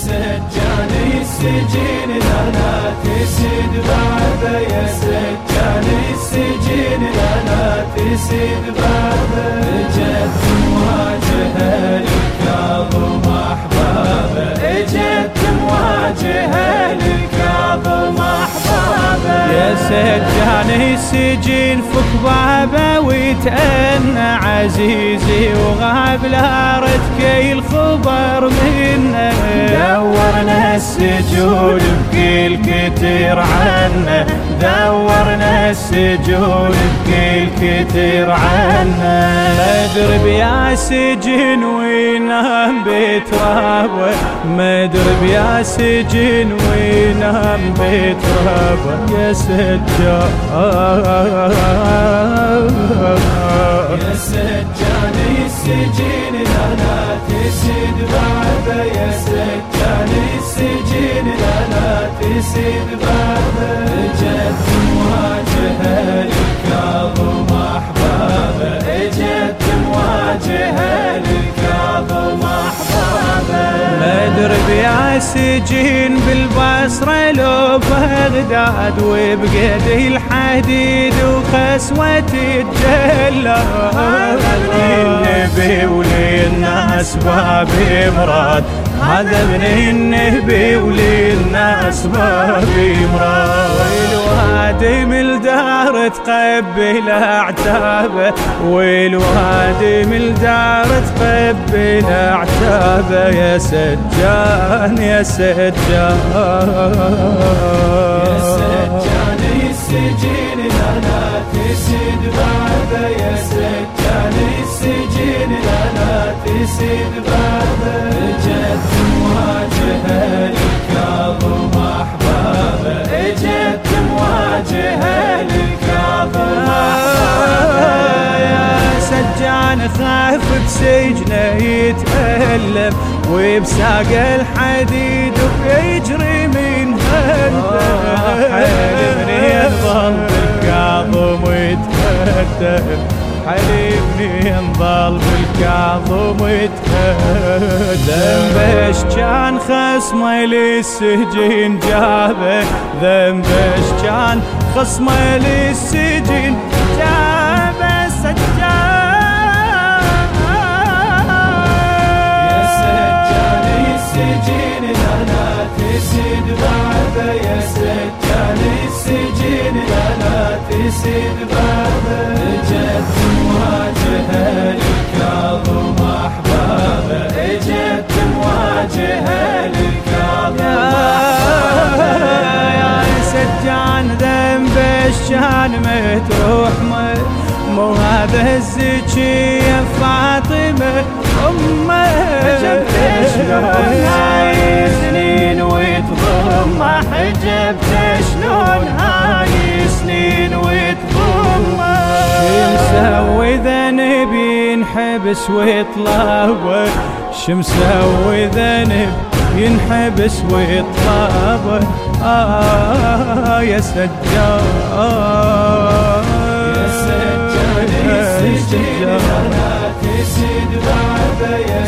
سجان السجين لا تسد بابه يا سجان السجين لا تسد بابه جت مواجهة الكاظم احبابه اجت مواجهة الكاظم احبابه يا سجان السجين فك بابه ويتأنى عزيزي وغاب لا كي الخبر منه السجون بكل كتير عنه دورنا السجون بكل كتير عنه مدرب يا سجن وينام بترابة مدرب يا سجن وينام بترابة. يا سجاد. يا سجان السجين لا تسد بابه يا سجان تسد بابه جت مواجهه الكاظم احبابه اجت مواجهه الكاظم احبابه مدرب يا سجين بالبصرة لو بغداد وبقيد الحديد وخسوة تجلى النبي وللناس باب مراد. هذا ابن النبي وللناس باب مراد والوادم الدار تقبل أعتابه. والوادم الدار تقبل أعتابه. يا سجان يا سجان. يا سجان السجين لا تسد بابه يا سجان السجين لا تسد بابه سجان خاف بسجنه يتألم وبساق الحديد ويجري من هلبه حلمني يظل بالكاظم ويتهدم. حلمني ينضل بالكاظم ويتهدم. بش كان خصمه للسجين جابه. ذنبش كان خصمه للسجين تسد بابه يا سجان السجين لا لا تسد بابه اجت مواجهة الكاظم احبابه اجت مواجهة الكاظم احبابه يا سجان ذنب الشان متروح مو هذا الزكي يا فاطمة أمة. حجبت شلون هاي ينحبس ويطلب شمسوي ذنب ينحبس ويطلب آه يا سجاد يا سجان السجين لا تسد بابه يا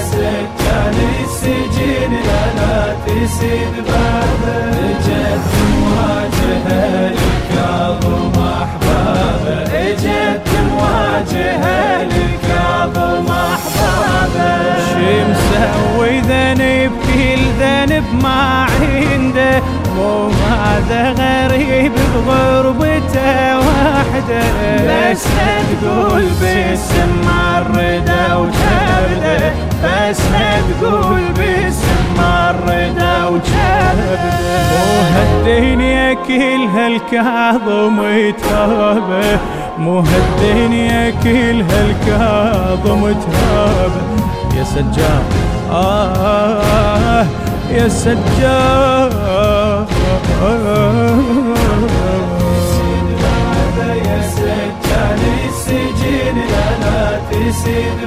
السجين لا تسد ذنب كل ذنب ما عنده. مو هذا غريب بغربته وحده. بس لا تقول باسم مرده وجبده بس لا تقول باسم مرده وجبده مو هالدنيا كلها الكاظم يتهابه مو هالدنيا كلها الكاظم يتهابه يا سجاد. آه يا سجاد. يا السجين لا لا تسد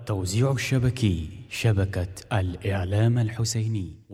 التوزيع الشبكي شبكة الإعلام الحسيني.